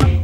it.